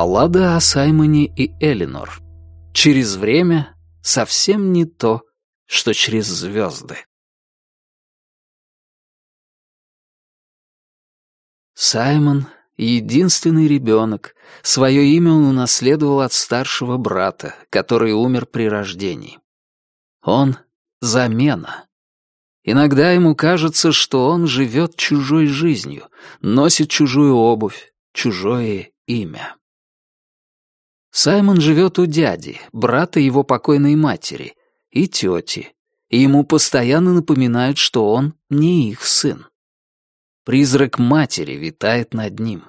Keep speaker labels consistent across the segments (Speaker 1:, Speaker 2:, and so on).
Speaker 1: Баллада о Саймоне и Элинор. Через время совсем не то, что через звезды. Саймон — единственный ребенок. Свое имя он унаследовал от старшего брата, который умер при рождении. Он — замена. Иногда ему кажется, что он живет чужой жизнью, носит чужую обувь, чужое имя. Саймон живет у дяди, брата его покойной матери, и тети, и ему постоянно напоминают, что он не их сын. Призрак матери витает над ним.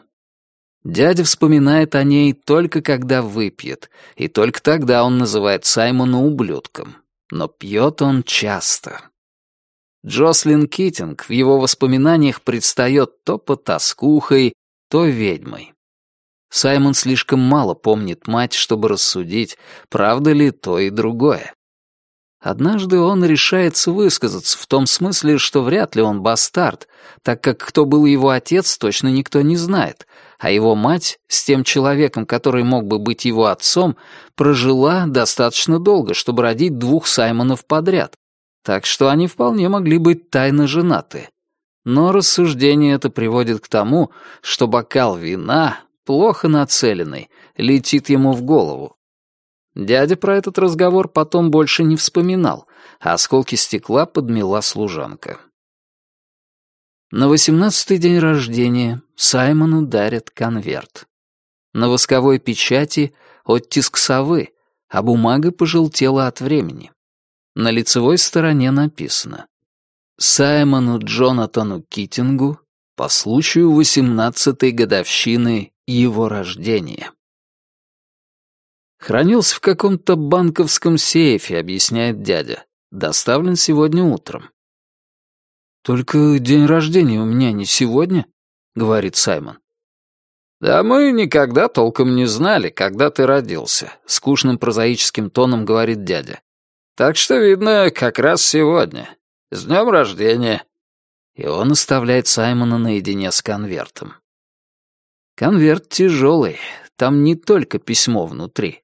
Speaker 1: Дядя вспоминает о ней только когда выпьет, и только тогда он называет Саймона ублюдком. Но пьет он часто. Джослин Китинг в его воспоминаниях предстает то потаскухой, то ведьмой. Саймон слишком мало помнит мать, чтобы рассудить, правда ли то и другое. Однажды он решается высказаться в том смысле, что вряд ли он бастард, так как кто был его отец, точно никто не знает, а его мать с тем человеком, который мог бы быть его отцом, прожила достаточно долго, чтобы родить двух Саймонов подряд, так что они вполне могли быть тайно женаты. Но рассуждение это приводит к тому, что бокал вина плохо нацеленный, летит ему в голову. Дядя про этот разговор потом больше не вспоминал, а осколки стекла подмела служанка. На восемнадцатый день рождения Саймону дарят конверт. На восковой печати оттиск совы, а бумага пожелтела от времени. На лицевой стороне написано «Саймону Джонатану Китингу по случаю восемнадцатой годовщины его рождения. Хранился в каком-то банковском сейфе, объясняет дядя. Доставлен сегодня утром. «Только день рождения у меня не сегодня», — говорит Саймон. «Да мы никогда толком не знали, когда ты родился», — скучным прозаическим тоном говорит дядя. «Так что, видно, как раз сегодня. С днем рождения». И он оставляет Саймона наедине с конвертом. Конверт тяжелый, там не только письмо внутри.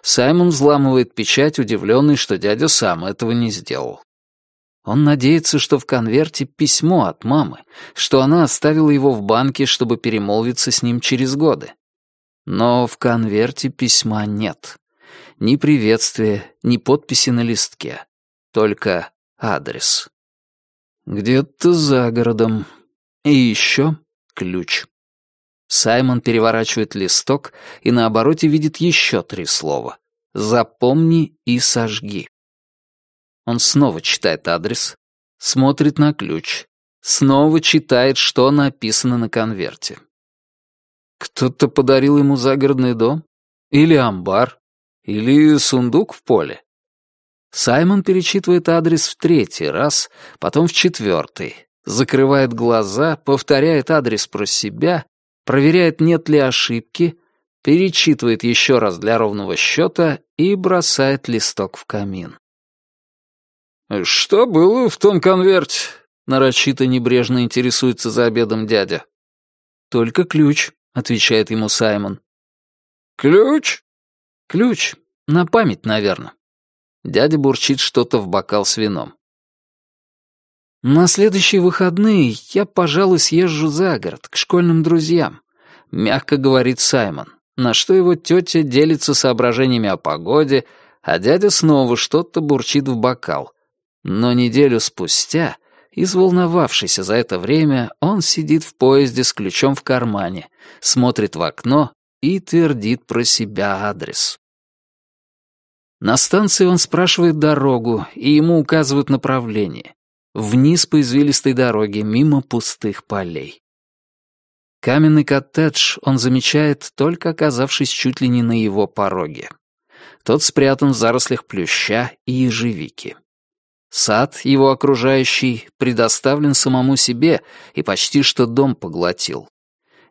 Speaker 1: Саймон взламывает печать, удивленный, что дядя сам этого не сделал. Он надеется, что в конверте письмо от мамы, что она оставила его в банке, чтобы перемолвиться с ним через годы. Но в конверте письма нет. Ни приветствия, ни подписи на листке. Только адрес. Где-то за городом. И еще ключ. Саймон переворачивает листок и на обороте видит еще три слова. «Запомни и сожги». Он снова читает адрес, смотрит на ключ, снова читает, что написано на конверте. Кто-то подарил ему загородный дом? Или амбар? Или сундук в поле? Саймон перечитывает адрес в третий раз, потом в четвертый, закрывает глаза, повторяет адрес про себя проверяет, нет ли ошибки, перечитывает еще раз для ровного счета и бросает листок в камин. «Что было в том конверте?» — нарочито небрежно интересуется за обедом дядя. «Только ключ», — отвечает ему Саймон. «Ключ?» «Ключ. На память, наверное». Дядя бурчит что-то в бокал с вином. На следующие выходные я, пожалуй, съезжу за город, к школьным друзьям. Мягко говорит Саймон, на что его тетя делится соображениями о погоде, а дядя снова что-то бурчит в бокал. Но неделю спустя, изволновавшийся за это время, он сидит в поезде с ключом в кармане, смотрит в окно и твердит про себя адрес. На станции он спрашивает дорогу, и ему указывают направление вниз по извилистой дороге, мимо пустых полей. Каменный коттедж он замечает, только оказавшись чуть ли не на его пороге. Тот спрятан в зарослях плюща и ежевики. Сад, его окружающий, предоставлен самому себе и почти что дом поглотил.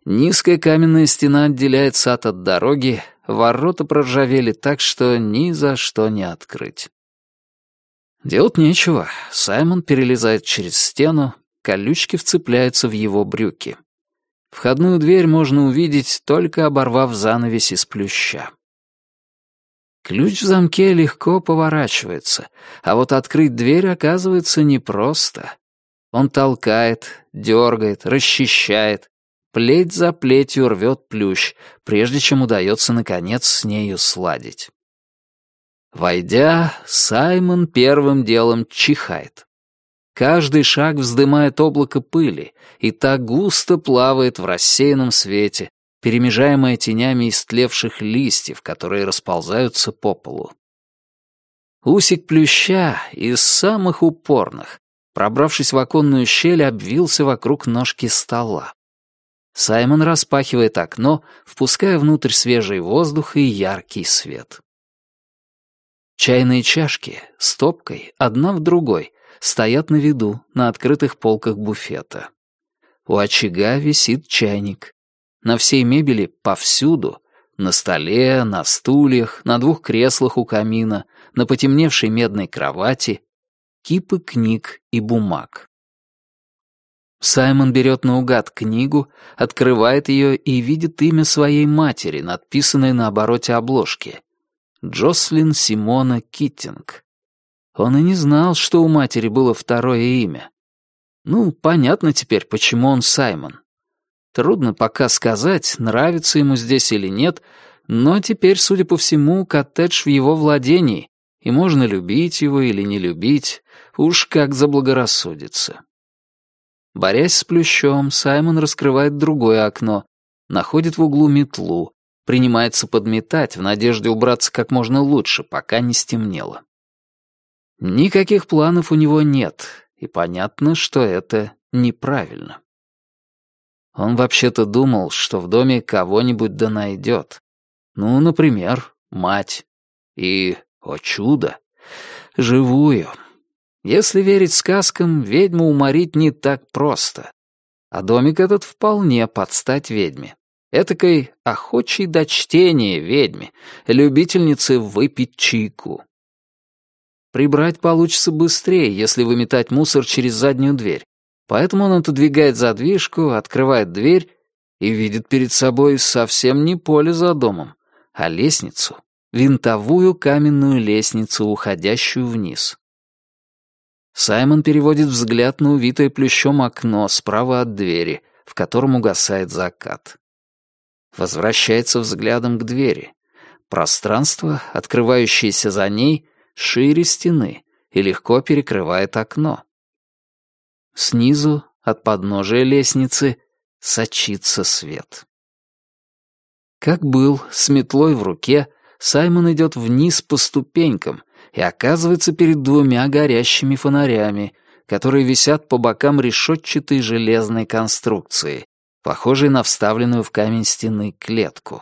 Speaker 1: Низкая каменная стена отделяет сад от дороги, ворота проржавели так, что ни за что не открыть. Делать нечего. Саймон перелезает через стену, колючки вцепляются в его брюки. Входную дверь можно увидеть, только оборвав занавес из плюща. Ключ в замке легко поворачивается, а вот открыть дверь оказывается непросто. Он толкает, дергает, расчищает, плеть за плетью рвет плющ, прежде чем удается, наконец, с нею сладить. Войдя, Саймон первым делом чихает. Каждый шаг вздымает облако пыли, и так густо плавает в рассеянном свете, перемежаемое тенями истлевших листьев, которые расползаются по полу. Усик плюща из самых упорных, пробравшись в оконную щель, обвился вокруг ножки стола. Саймон распахивает окно, впуская внутрь свежий воздух и яркий свет. Чайные чашки, стопкой, одна в другой, стоят на виду, на открытых полках буфета. У очага висит чайник. На всей мебели повсюду, на столе, на стульях, на двух креслах у камина, на потемневшей медной кровати, кипы книг и бумаг. Саймон берет наугад книгу, открывает ее и видит имя своей матери, надписанное на обороте обложки. Джослин Симона Киттинг. Он и не знал, что у матери было второе имя. Ну, понятно теперь, почему он Саймон. Трудно пока сказать, нравится ему здесь или нет, но теперь, судя по всему, коттедж в его владении, и можно любить его или не любить, уж как заблагорассудится. Борясь с плющом, Саймон раскрывает другое окно, находит в углу метлу, принимается подметать в надежде убраться как можно лучше, пока не стемнело. Никаких планов у него нет, и понятно, что это неправильно. Он вообще-то думал, что в доме кого-нибудь да найдет. Ну, например, мать. И, о чудо, живую. Если верить сказкам, ведьму уморить не так просто. А домик этот вполне под стать ведьме. Этакой охочей до чтения ведьме, любительницы выпить чайку. Прибрать получится быстрее, если выметать мусор через заднюю дверь. Поэтому он отодвигает задвижку, открывает дверь и видит перед собой совсем не поле за домом, а лестницу, винтовую каменную лестницу, уходящую вниз. Саймон переводит взгляд на увитое плющом окно справа от двери, в котором угасает закат. Возвращается взглядом к двери. Пространство, открывающееся за ней, шире стены и легко перекрывает окно. Снизу, от подножия лестницы, сочится свет. Как был, с метлой в руке, Саймон идет вниз по ступенькам и оказывается перед двумя горящими фонарями, которые висят по бокам решетчатой железной конструкции, похожей на вставленную в камень стены клетку.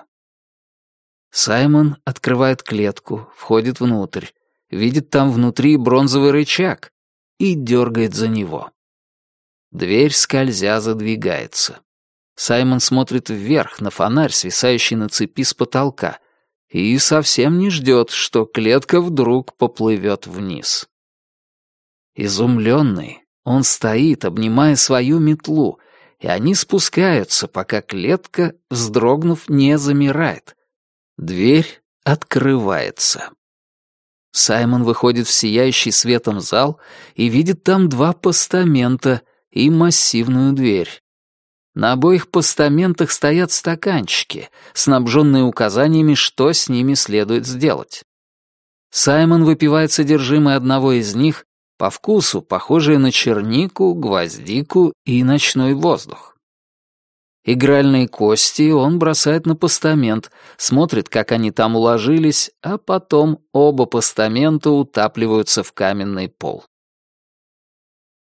Speaker 1: Саймон открывает клетку, входит внутрь, видит там внутри бронзовый рычаг и дергает за него. Дверь, скользя, задвигается. Саймон смотрит вверх на фонарь, свисающий на цепи с потолка, и совсем не ждет, что клетка вдруг поплывет вниз. Изумленный, он стоит, обнимая свою метлу, и они спускаются, пока клетка, вздрогнув, не замирает. Дверь открывается. Саймон выходит в сияющий светом зал и видит там два постамента и массивную дверь. На обоих постаментах стоят стаканчики, снабженные указаниями, что с ними следует сделать. Саймон выпивает содержимое одного из них, по вкусу похожее на чернику, гвоздику и ночной воздух. Игральные кости он бросает на постамент, смотрит, как они там уложились, а потом оба постамента утапливаются в каменный пол.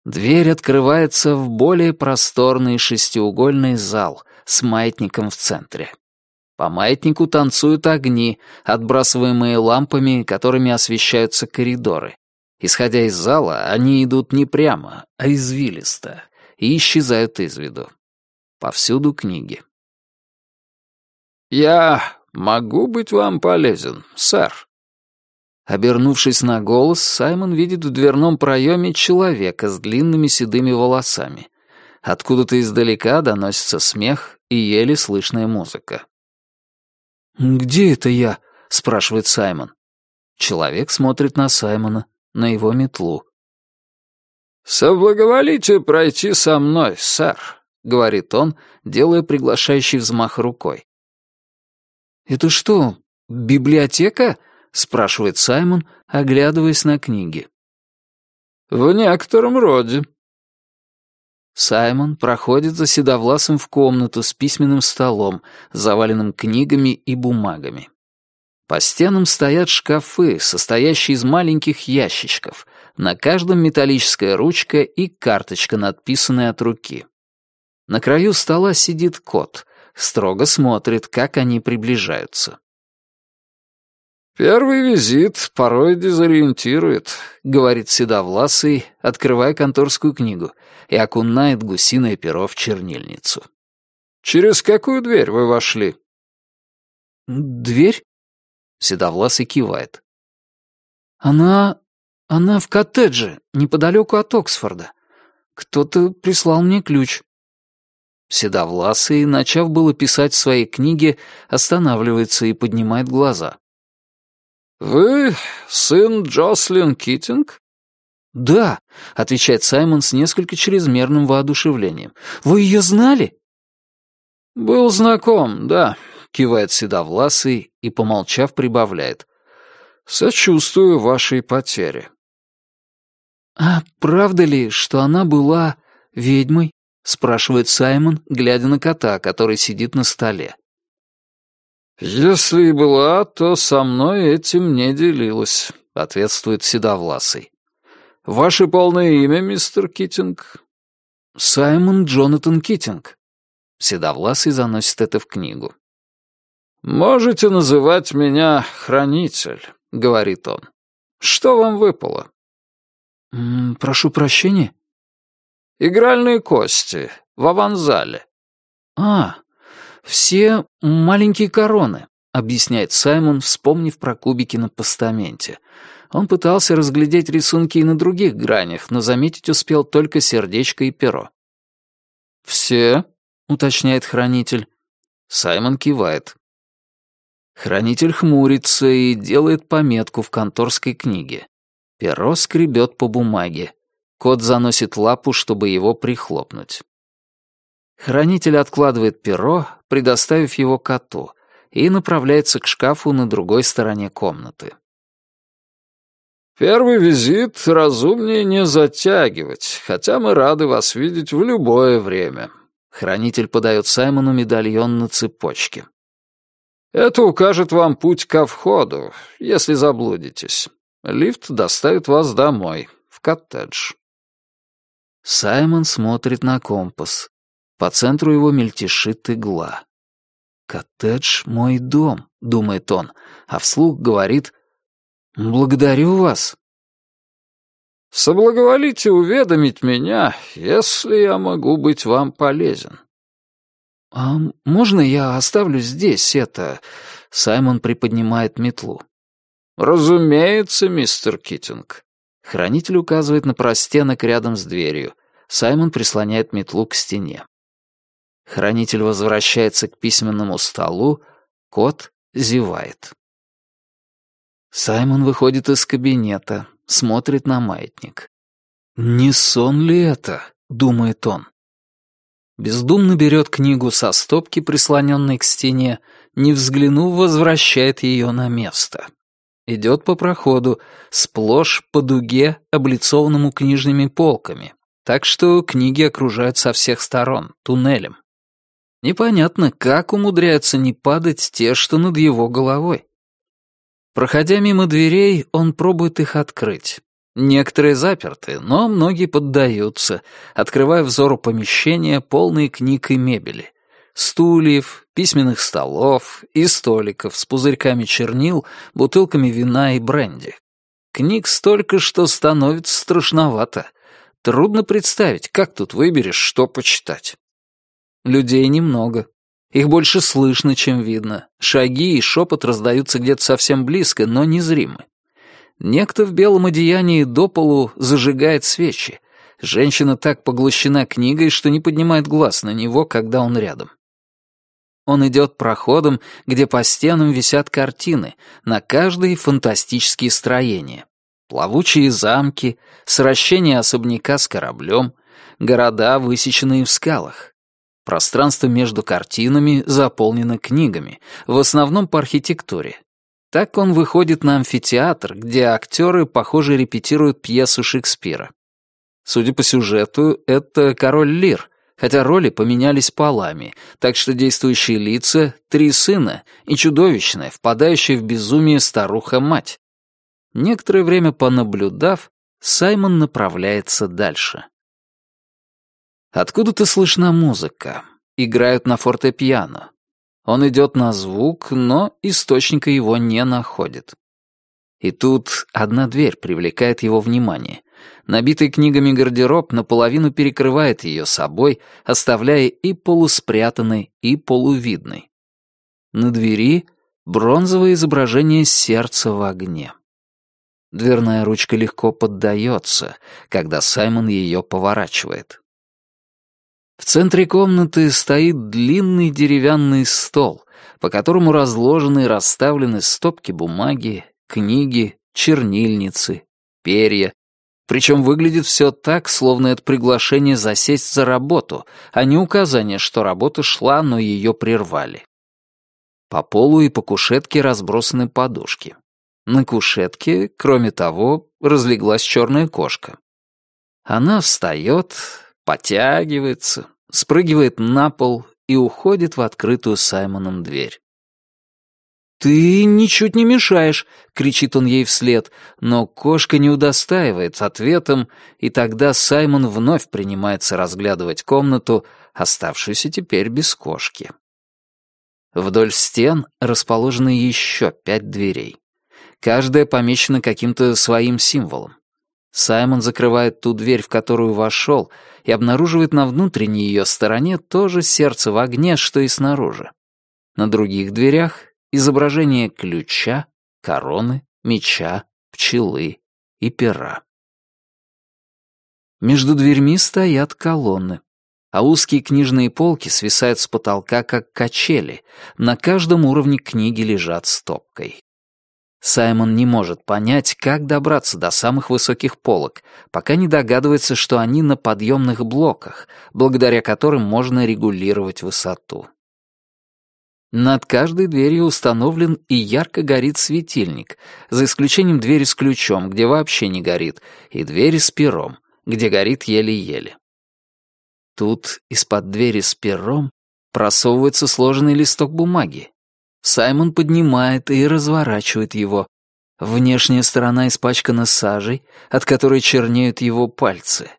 Speaker 1: Дверь открывается в более просторный шестиугольный зал с маятником в центре. По маятнику танцуют огни, отбрасываемые лампами, которыми освещаются коридоры. Исходя из зала, они идут не прямо, а извилисто и исчезают из виду. Повсюду книги. «Я могу быть вам полезен, сэр?» Обернувшись на голос, Саймон видит в дверном проеме человека с длинными седыми волосами. Откуда-то издалека доносится смех и еле слышная музыка. «Где это я?» — спрашивает Саймон. Человек смотрит на Саймона, на его метлу.
Speaker 2: «Соблаговолите пройти со мной, сэр», — говорит он, делая приглашающий взмах рукой.
Speaker 1: «Это что, библиотека?» — спрашивает Саймон, оглядываясь на книги.
Speaker 2: «В некотором роде».
Speaker 1: Саймон проходит за седовласым в комнату с письменным столом, заваленным книгами и бумагами. По стенам стоят шкафы, состоящие из маленьких ящичков, на каждом металлическая ручка и карточка, надписанная от руки. На краю стола сидит кот, строго смотрит, как они приближаются.
Speaker 2: «Первый визит порой дезориентирует», — говорит Седовласый, открывая конторскую книгу, и окунает гусиное перо в чернильницу. «Через какую дверь вы вошли?»
Speaker 1: «Дверь?» — Седовласый кивает. «Она она в коттедже, неподалеку от Оксфорда. Кто-то прислал мне ключ». Седовласый, начав было писать в своей книге, останавливается и поднимает глаза.
Speaker 2: «Вы сын Джослин Китинг?»
Speaker 1: «Да», — отвечает Саймон с несколько чрезмерным воодушевлением. «Вы ее знали?»
Speaker 2: «Был знаком, да», — кивает Седовласый и, помолчав, прибавляет. «Сочувствую вашей потере».
Speaker 1: «А правда ли, что она была ведьмой?» — спрашивает Саймон, глядя на кота, который сидит на столе.
Speaker 2: «Если и была, то со мной этим не делилась», — ответствует Седовласый. «Ваше полное имя, мистер Китинг?»
Speaker 1: «Саймон Джонатан Китинг». Седовласый заносит это в книгу.
Speaker 2: «Можете называть меня Хранитель», — говорит он. «Что вам выпало?»
Speaker 1: «Прошу прощения?»
Speaker 2: «Игральные кости в аванзале».
Speaker 1: «А, все маленькие короны», — объясняет Саймон, вспомнив про кубики на постаменте. Он пытался разглядеть рисунки и на других гранях, но заметить успел только сердечко и перо.
Speaker 2: «Все?» — уточняет
Speaker 1: хранитель. Саймон кивает. Хранитель хмурится и делает пометку в конторской книге. Перо скребет по бумаге. Кот заносит лапу, чтобы его прихлопнуть. Хранитель откладывает перо, предоставив его коту, и направляется к шкафу на другой стороне комнаты.
Speaker 2: «Первый визит разумнее не затягивать, хотя мы рады вас видеть в любое время».
Speaker 1: Хранитель подает Саймону медальон на цепочке.
Speaker 2: «Это укажет вам путь ко входу, если заблудитесь. Лифт доставит вас домой, в коттедж».
Speaker 1: Саймон смотрит на компас. По центру его мельтешит игла. «Коттедж — мой дом», — думает он, а вслух говорит «Благодарю вас».
Speaker 2: «Соблаговолите уведомить меня, если я могу быть вам полезен».
Speaker 1: «А можно я оставлю здесь это...» Саймон приподнимает метлу.
Speaker 2: «Разумеется, мистер Китинг».
Speaker 1: Хранитель указывает на простенок рядом с дверью. Саймон прислоняет метлу к стене. Хранитель возвращается к письменному столу, кот зевает. Саймон выходит из кабинета, смотрит на маятник. «Не сон ли это?» — думает он. Бездумно берет книгу со стопки, прислоненной к стене, не взглянув, возвращает ее на место. Идет по проходу, сплошь по дуге, облицованному книжными полками, так что книги окружают со всех сторон, туннелем. Непонятно, как умудряются не падать те, что над его головой. Проходя мимо дверей, он пробует их открыть. Некоторые заперты, но многие поддаются, открывая взору помещения, полные книг и мебели стульев, письменных столов и столиков с пузырьками чернил, бутылками вина и бренди. Книг столько, что становится страшновато. Трудно представить, как тут выберешь, что почитать. Людей немного. Их больше слышно, чем видно. Шаги и шепот раздаются где-то совсем близко, но незримы. Некто в белом одеянии до полу зажигает свечи. Женщина так поглощена книгой, что не поднимает глаз на него, когда он рядом. Он идет проходом, где по стенам висят картины, на каждой фантастические строения. Плавучие замки, сращение особняка с кораблем, города, высеченные в скалах. Пространство между картинами заполнено книгами, в основном по архитектуре. Так он выходит на амфитеатр, где актеры, похоже, репетируют пьесу Шекспира. Судя по сюжету, это король Лир, хотя роли поменялись полами, так что действующие лица — три сына и чудовищная, впадающая в безумие старуха-мать. Некоторое время понаблюдав, Саймон направляется дальше. Откуда-то слышна музыка. Играют на фортепиано. Он идет на звук, но источника его не находит. И тут одна дверь привлекает его внимание. Набитый книгами гардероб наполовину перекрывает ее собой, оставляя и полуспрятанной, и полувидной. На двери бронзовое изображение сердца в огне. Дверная ручка легко поддается, когда Саймон ее поворачивает. В центре комнаты стоит длинный деревянный стол, по которому разложены и расставлены стопки бумаги, книги, чернильницы, перья, причем выглядит все так, словно это приглашение засесть за работу, а не указание, что работа шла, но ее прервали. По полу и по кушетке разбросаны подушки. На кушетке, кроме того, разлеглась черная кошка. Она встает, потягивается, спрыгивает на пол и уходит в открытую Саймоном дверь. «Ты ничуть не мешаешь!» — кричит он ей вслед, но кошка не удостаивает ответом, и тогда Саймон вновь принимается разглядывать комнату, оставшуюся теперь без кошки. Вдоль стен расположены еще пять дверей. Каждая помечена каким-то своим символом. Саймон закрывает ту дверь, в которую вошел, и обнаруживает на внутренней ее стороне то же сердце в огне, что и снаружи. На других дверях изображение ключа, короны, меча, пчелы и пера. Между дверьми стоят колонны, а узкие книжные полки свисают с потолка, как качели, на каждом уровне книги лежат стопкой. Саймон не может понять, как добраться до самых высоких полок, пока не догадывается, что они на подъемных блоках, благодаря которым можно регулировать высоту. Над каждой дверью установлен и ярко горит светильник, за исключением двери с ключом, где вообще не горит, и двери с пером, где горит еле-еле. Тут из-под двери с пером просовывается сложенный листок бумаги. Саймон поднимает и разворачивает его. Внешняя сторона испачкана сажей, от которой чернеют его пальцы.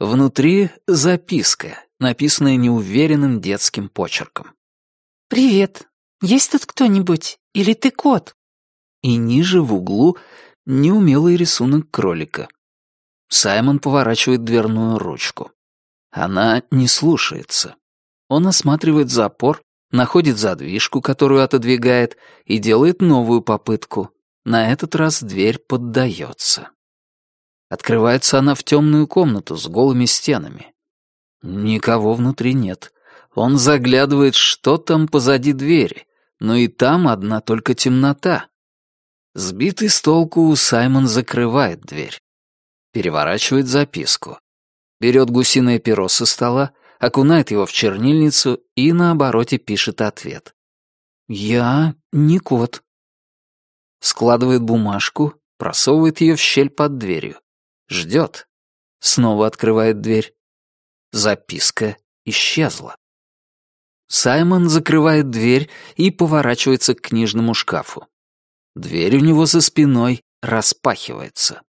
Speaker 1: Внутри записка, написанная неуверенным детским почерком.
Speaker 3: «Привет. Есть тут кто-нибудь? Или ты кот?»
Speaker 1: И ниже в углу неумелый рисунок кролика. Саймон поворачивает дверную ручку. Она не слушается. Он осматривает запор, находит задвижку, которую отодвигает, и делает новую попытку. На этот раз дверь поддается. Открывается она в темную комнату с голыми стенами. Никого внутри нет. Он заглядывает, что там позади двери, но и там одна только темнота. Сбитый с толку, Саймон закрывает дверь. Переворачивает записку. Берет гусиное перо со стола, окунает его в чернильницу и на обороте пишет ответ. «Я не кот». Складывает бумажку, просовывает ее в щель под дверью. Ждет. Снова открывает дверь. Записка исчезла. Саймон закрывает дверь и поворачивается к книжному шкафу. Дверь у него за спиной распахивается.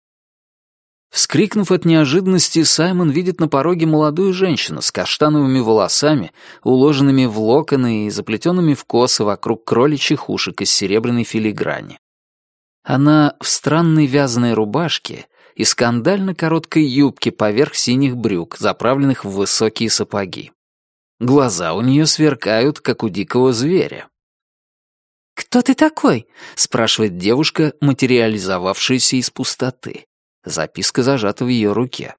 Speaker 1: Вскрикнув от неожиданности, Саймон видит на пороге молодую женщину с каштановыми волосами, уложенными в локоны и заплетенными в косы вокруг кроличьих ушек из серебряной филиграни. Она в странной вязаной рубашке и скандально короткой юбке поверх синих брюк, заправленных в высокие сапоги. Глаза у нее сверкают, как у дикого зверя.
Speaker 3: «Кто ты такой?»
Speaker 1: — спрашивает девушка, материализовавшаяся из пустоты. Записка зажата в ее руке.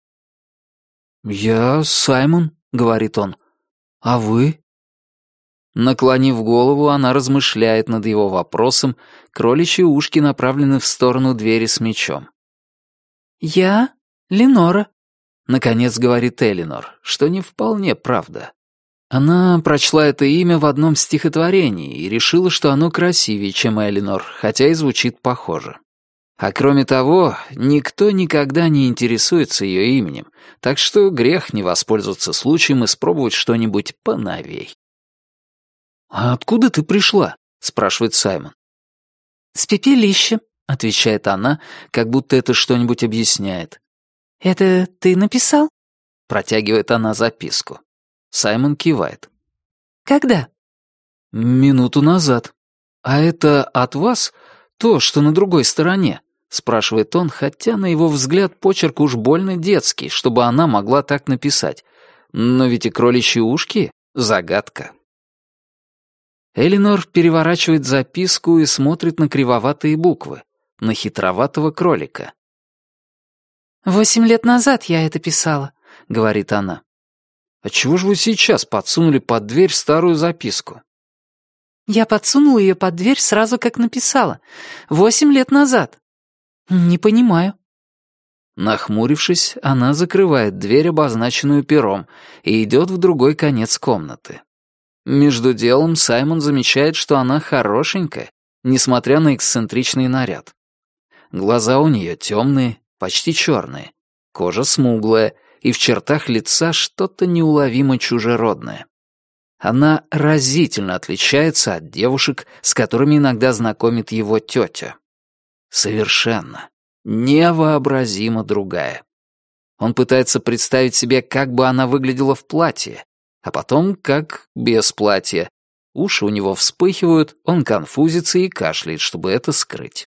Speaker 1: «Я Саймон», — говорит он. «А вы?» Наклонив голову, она размышляет над его вопросом, кроличьи ушки направлены в сторону двери с мечом.
Speaker 3: «Я Ленора», —
Speaker 1: наконец говорит Элинор, что не вполне правда. Она прочла это имя в одном стихотворении и решила, что оно красивее, чем Элинор, хотя и звучит похоже. А кроме того, никто никогда не интересуется ее именем, так что грех не воспользоваться случаем и спробовать что-нибудь поновей. «А откуда ты пришла?» — спрашивает Саймон.
Speaker 3: «С пепелища», —
Speaker 1: отвечает она, как будто это что-нибудь объясняет.
Speaker 3: «Это ты написал?»
Speaker 1: — протягивает она записку. Саймон кивает.
Speaker 3: «Когда?»
Speaker 1: «Минуту назад. А это от вас? То, что на другой стороне?» — спрашивает он, хотя, на его взгляд, почерк уж больно детский, чтобы она могла так написать. Но ведь и кроличьи ушки — загадка. Элинор переворачивает записку и смотрит на кривоватые буквы, на хитроватого кролика.
Speaker 3: «Восемь лет назад я это писала», — говорит она.
Speaker 1: «А чего же вы сейчас подсунули под дверь старую записку?»
Speaker 3: «Я подсунула ее под дверь сразу, как написала. Восемь лет назад». «Не понимаю».
Speaker 1: Нахмурившись, она закрывает дверь, обозначенную пером, и идет в другой конец комнаты. Между делом Саймон замечает, что она хорошенькая, несмотря на эксцентричный наряд. Глаза у нее темные, почти черные, кожа смуглая, и в чертах лица что-то неуловимо чужеродное. Она разительно отличается от девушек, с которыми иногда знакомит его тетя. Совершенно, невообразимо другая. Он пытается представить себе, как бы она выглядела в платье, а потом как без платья. Уши у него вспыхивают, он конфузится и кашляет, чтобы это скрыть.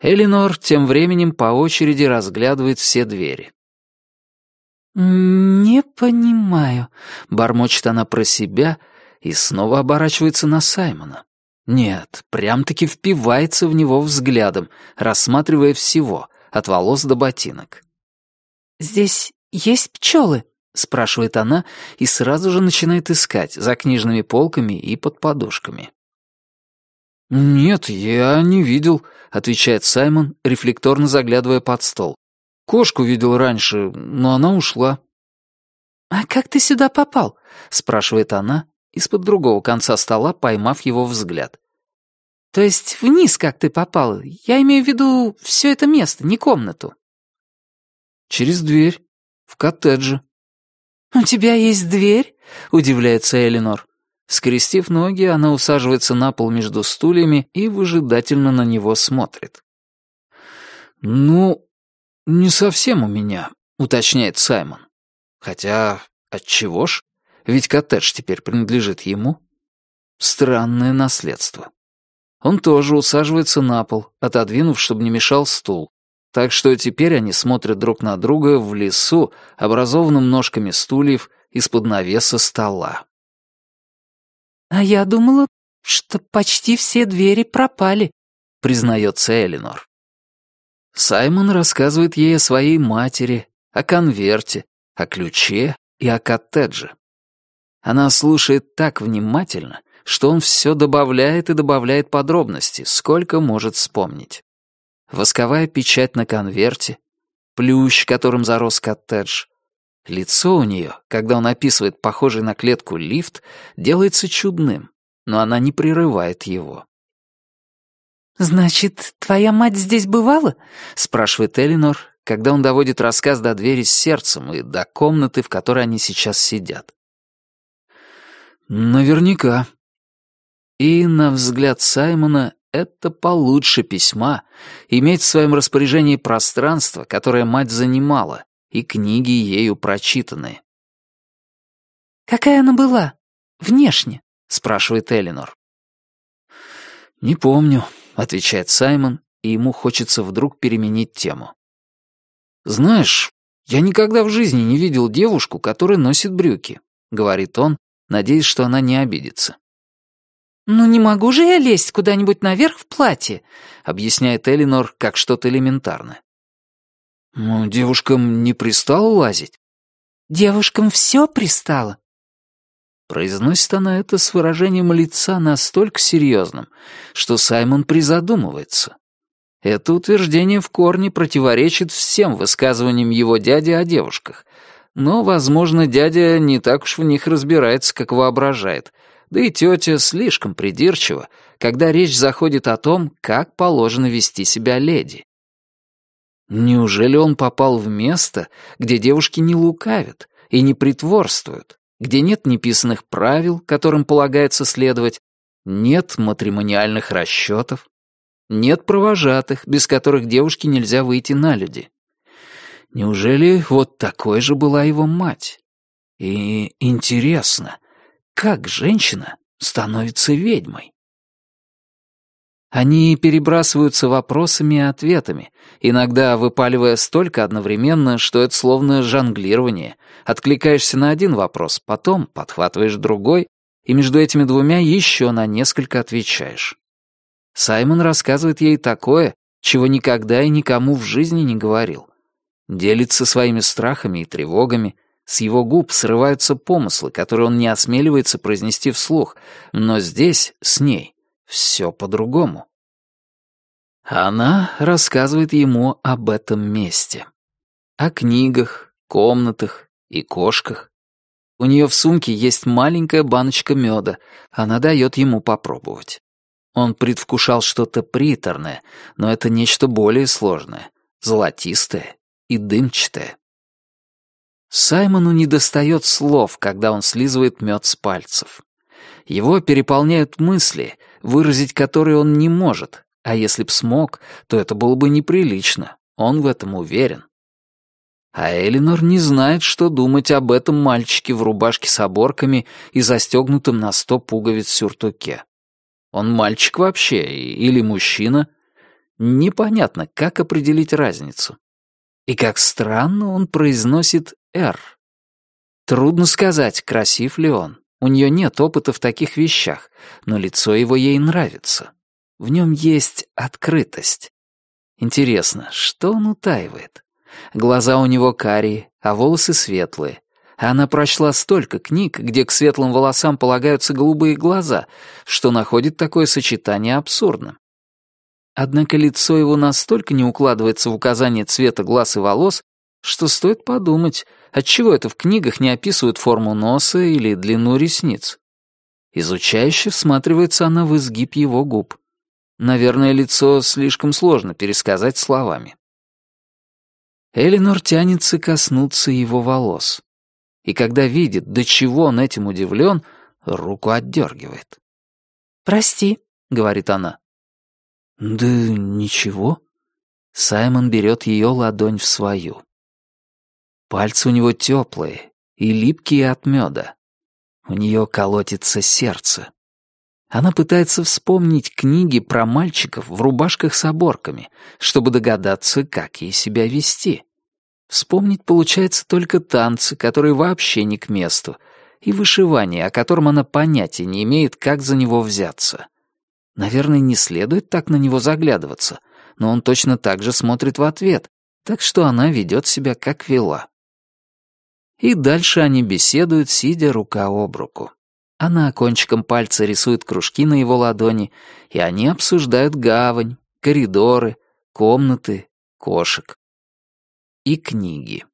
Speaker 1: Элинор тем временем по очереди разглядывает все двери.
Speaker 3: «Не понимаю», —
Speaker 1: бормочет она про себя и снова оборачивается на Саймона. Нет, прям-таки впивается в него взглядом, рассматривая всего, от волос до ботинок.
Speaker 3: «Здесь есть пчелы?»
Speaker 1: — спрашивает она и сразу же начинает искать за книжными полками и под подушками. «Нет, я не видел», — отвечает Саймон, рефлекторно заглядывая под стол. «Кошку видел раньше, но она ушла».
Speaker 3: «А как ты сюда попал?»
Speaker 1: — спрашивает она, из-под другого конца стола поймав его взгляд.
Speaker 3: «То есть вниз как ты попал? Я имею в виду все это место, не комнату».
Speaker 1: «Через дверь, в коттедже»,
Speaker 3: «У тебя есть дверь?»
Speaker 1: — удивляется Элинор. Скрестив ноги, она усаживается на пол между стульями и выжидательно на него смотрит. «Ну, не совсем у меня», — уточняет Саймон. «Хотя, отчего ж? Ведь коттедж теперь принадлежит ему. Странное наследство». Он тоже усаживается на пол, отодвинув, чтобы не мешал стул, так что теперь они смотрят друг на друга в лесу, образованном ножками стульев из-под навеса стола.
Speaker 3: «А я думала, что почти все двери пропали», —
Speaker 1: признается Элинор. Саймон рассказывает ей о своей матери, о конверте, о ключе и о коттедже. Она слушает так внимательно, что он все добавляет и добавляет подробности, сколько может вспомнить восковая печать на конверте, плющ, которым зарос коттедж. Лицо у нее, когда он описывает похожий на клетку лифт, делается чудным, но она не прерывает его.
Speaker 3: «Значит, твоя мать здесь бывала?»
Speaker 1: — спрашивает Элинор, когда он доводит рассказ до двери с сердцем и до комнаты, в которой они сейчас сидят. «Наверняка». И, на взгляд Саймона, это получше письма, иметь в своем распоряжении пространство, которое мать занимала, и книги ею прочитанные.
Speaker 3: «Какая она была? Внешне?»
Speaker 1: — спрашивает Элинор. «Не помню», — отвечает Саймон, и ему хочется вдруг переменить тему. «Знаешь, я никогда в жизни не видел девушку, которая носит брюки», — говорит он, надеясь, что она не обидится.
Speaker 3: «Ну не могу же я лезть куда-нибудь наверх в платье», —
Speaker 1: объясняет Элинор как что-то элементарное. «Ну, девушкам не пристало лазить.
Speaker 3: Девушкам все пристало?»
Speaker 1: Произносит она это с выражением лица настолько серьезным, что Саймон призадумывается. Это утверждение в корне противоречит всем высказываниям его дяди о девушках. Но, возможно, дядя не так уж в них разбирается, как воображает. Да и тетя слишком придирчива, когда речь заходит о том, как положено вести себя леди. Неужели он попал в место, где девушки не лукавят и не притворствуют, где нет неписанных правил, которым полагается следовать, нет матримониальных расчетов, нет провожатых, без которых девушке нельзя выйти на люди? Неужели вот такой же была его мать? И интересно, как женщина становится ведьмой? Они перебрасываются вопросами и ответами, иногда выпаливая столько одновременно, что это словно жонглирование. Откликаешься на один вопрос, потом подхватываешь другой, и между этими двумя еще на несколько отвечаешь. Саймон рассказывает ей такое, чего никогда и никому в жизни не говорил. Делится своими страхами и тревогами, с его губ срываются помыслы, которые он не осмеливается произнести вслух, но здесь, с ней, все по-другому. Она рассказывает ему об этом месте. О книгах, комнатах и кошках. У нее в сумке есть маленькая баночка меда, она дает ему попробовать. Он предвкушал что-то приторное, но это нечто более сложное, золотистое и дымчатое. Саймону недостает слов, когда он слизывает мед с пальцев. Его переполняют мысли, выразить которые он не может, а если б смог, то это было бы неприлично, он в этом уверен. А Элинор не знает, что думать об этом мальчике в рубашке с оборками и застегнутом на сто пуговиц сюртуке. Он мальчик вообще или мужчина? Непонятно, как определить разницу. И как странно он произносит «Р». Трудно сказать, красив ли он. У нее нет опыта в таких вещах, но лицо его ей нравится. В нем есть открытость. Интересно, что он утаивает? Глаза у него карие, а волосы светлые. Она прочла столько книг, где к светлым волосам полагаются голубые глаза, что находит такое сочетание абсурдным. Однако лицо его настолько не укладывается в указание цвета глаз и волос, что стоит подумать, отчего это в книгах не описывают форму носа или длину ресниц. Изучающе всматривается она в изгиб его губ. Наверное, лицо слишком сложно пересказать словами. Элинор тянется коснуться его волос. И когда видит, до чего он этим удивлен, руку отдергивает.
Speaker 3: «Прости», — говорит она.
Speaker 1: «Да ничего». Саймон берет ее ладонь в свою. Пальцы у него теплые и липкие от меда. У нее колотится сердце. Она пытается вспомнить книги про мальчиков в рубашках с оборками, чтобы догадаться, как ей себя вести. Вспомнить получается только танцы, которые вообще не к месту, и вышивание, о котором она понятия не имеет, как за него взяться. Наверное, не следует так на него заглядываться, но он точно так же смотрит в ответ, так что она ведет себя как вела. И дальше они беседуют, сидя рука об руку. Она кончиком пальца рисует кружки на его ладони, и они обсуждают гавань, коридоры, комнаты, кошек и книги.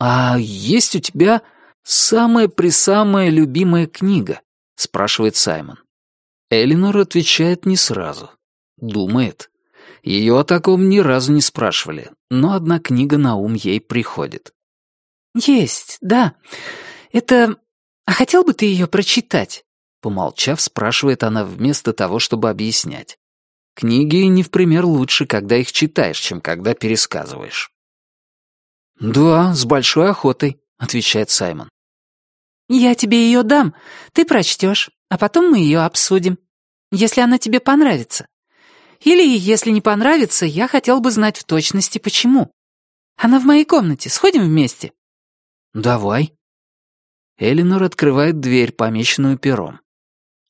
Speaker 1: «А есть у тебя самая-присамая любимая книга?» — спрашивает Саймон. Элинор отвечает не сразу. Думает. Ее о таком ни разу не спрашивали, но одна книга на ум ей приходит.
Speaker 3: «Есть, да. Это... А хотел бы ты ее прочитать?»
Speaker 1: Помолчав, спрашивает она вместо того, чтобы объяснять. Книги не в пример лучше, когда их читаешь, чем когда пересказываешь. «Да, с большой охотой», — отвечает Саймон.
Speaker 3: «Я тебе ее дам, ты прочтешь, а потом мы ее обсудим, если она тебе понравится. Или, если не понравится, я хотел бы знать в точности, почему. Она в моей комнате, сходим вместе?»
Speaker 1: «Давай». Элинор открывает дверь, помеченную пером.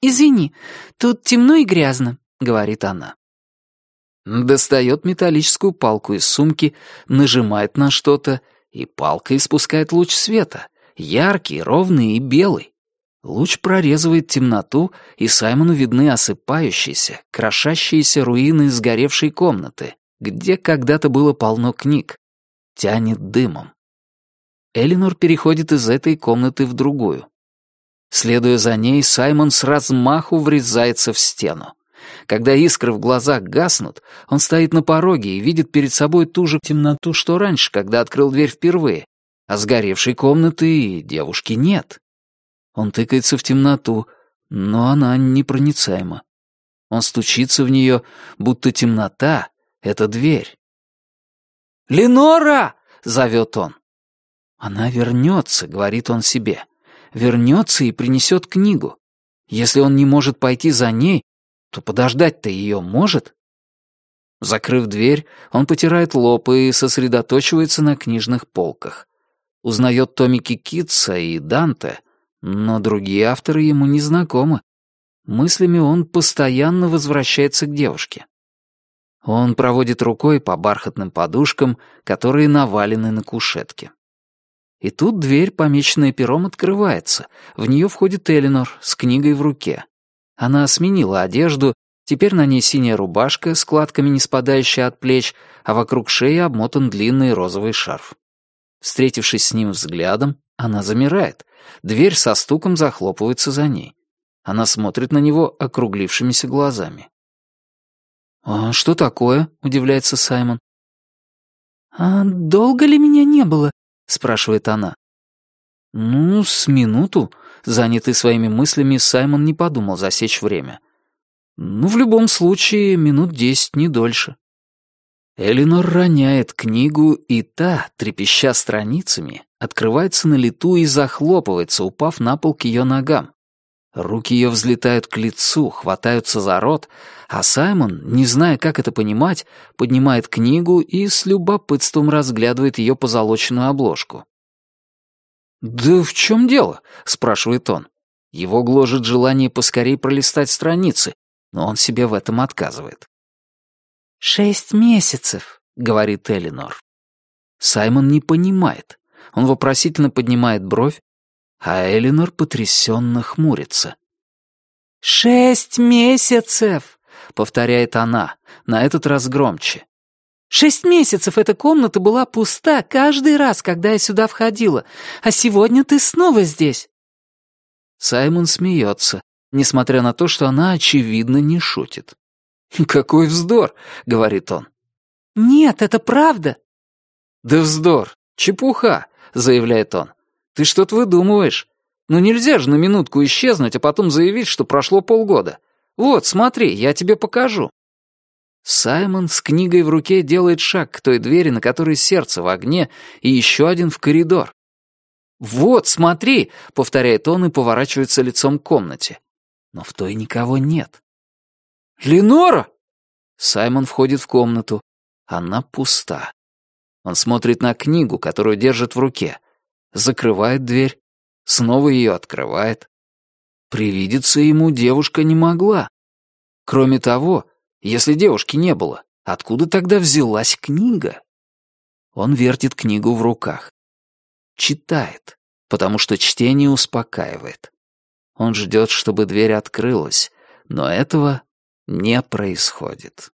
Speaker 3: «Извини, тут темно и грязно», — говорит она.
Speaker 1: Достает металлическую палку из сумки, нажимает на что-то, И палка испускает луч света, яркий, ровный и белый. Луч прорезывает темноту, и Саймону видны осыпающиеся, крошащиеся руины сгоревшей комнаты, где когда-то было полно книг. Тянет дымом. Элинор переходит из этой комнаты в другую. Следуя за ней, Саймон с размаху врезается в стену. Когда искры в глазах гаснут, он стоит на пороге и видит перед собой ту же темноту, что раньше, когда открыл дверь впервые, а сгоревшей комнаты и девушки нет. Он тыкается в темноту, но она непроницаема. Он стучится в нее, будто темнота — это дверь. «Ленора!» — зовет он. «Она вернется», — говорит он себе. «Вернется и принесет книгу. Если он не может пойти за ней, то подождать-то ее может?» Закрыв дверь, он потирает лоб и сосредоточивается на книжных полках. Узнает томики Китса и Данте, но другие авторы ему не знакомы. Мыслями он постоянно возвращается к девушке. Он проводит рукой по бархатным подушкам, которые навалены на кушетке. И тут дверь, помеченная пером, открывается. В нее входит Элинор с книгой в руке. Она сменила одежду, теперь на ней синяя рубашка, складками не спадающая от плеч, а вокруг шеи обмотан длинный розовый шарф. Встретившись с ним взглядом, она замирает. Дверь со стуком захлопывается за ней. Она смотрит на него округлившимися глазами. «А что такое?» — удивляется Саймон.
Speaker 3: «А долго ли меня не было?» — спрашивает она.
Speaker 1: «Ну, с минуту», — занятый своими мыслями, Саймон не подумал засечь время. «Ну, в любом случае, минут десять, не дольше». Элинор роняет книгу, и та, трепеща страницами, открывается на лету и захлопывается, упав на пол к ее ногам. Руки ее взлетают к лицу, хватаются за рот, а Саймон, не зная, как это понимать, поднимает книгу и с любопытством разглядывает ее позолоченную обложку. «Да в чем дело?» — спрашивает он. Его гложет желание поскорей пролистать страницы, но он себе в этом отказывает.
Speaker 3: «Шесть месяцев», — говорит Элинор.
Speaker 1: Саймон не понимает. Он вопросительно поднимает бровь, а Элинор потрясенно хмурится.
Speaker 3: «Шесть месяцев!»
Speaker 1: — повторяет она, на этот раз громче.
Speaker 3: «Шесть месяцев эта комната была пуста каждый раз, когда я сюда входила, а сегодня ты снова здесь».
Speaker 1: Саймон смеется, несмотря на то, что она, очевидно, не шутит. «Какой вздор!» — говорит он.
Speaker 3: «Нет, это правда».
Speaker 1: «Да вздор! Чепуха!» — заявляет он. «Ты что-то выдумываешь. Ну нельзя же на минутку исчезнуть, а потом заявить, что прошло полгода. Вот, смотри, я тебе покажу». Саймон с книгой в руке делает шаг к той двери, на которой сердце в огне, и еще один в коридор. «Вот, смотри!» — повторяет он и поворачивается лицом к комнате. Но в той никого нет. «Ленора!» Саймон входит в комнату. Она пуста. Он смотрит на книгу, которую держит в руке. Закрывает дверь. Снова ее открывает. Привидеться ему девушка не могла. Кроме того, если девушки не было, откуда тогда взялась книга? Он вертит книгу в руках. Читает, потому что чтение успокаивает. Он ждет, чтобы дверь открылась, но этого не происходит.